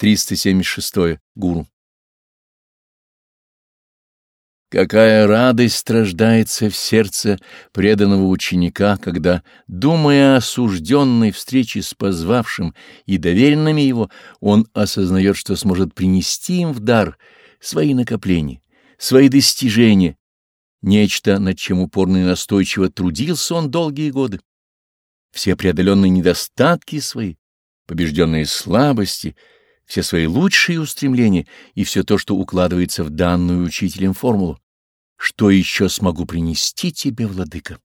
376. Гуру. Какая радость рождается в сердце преданного ученика, когда, думая о осужденной встрече с позвавшим и доверенными его, он осознает, что сможет принести им в дар свои накопления, свои достижения, нечто, над чем упорно и настойчиво трудился он долгие годы. Все преодоленные недостатки свои, побежденные слабости — все свои лучшие устремления и все то, что укладывается в данную учителем формулу. Что еще смогу принести тебе, владыка?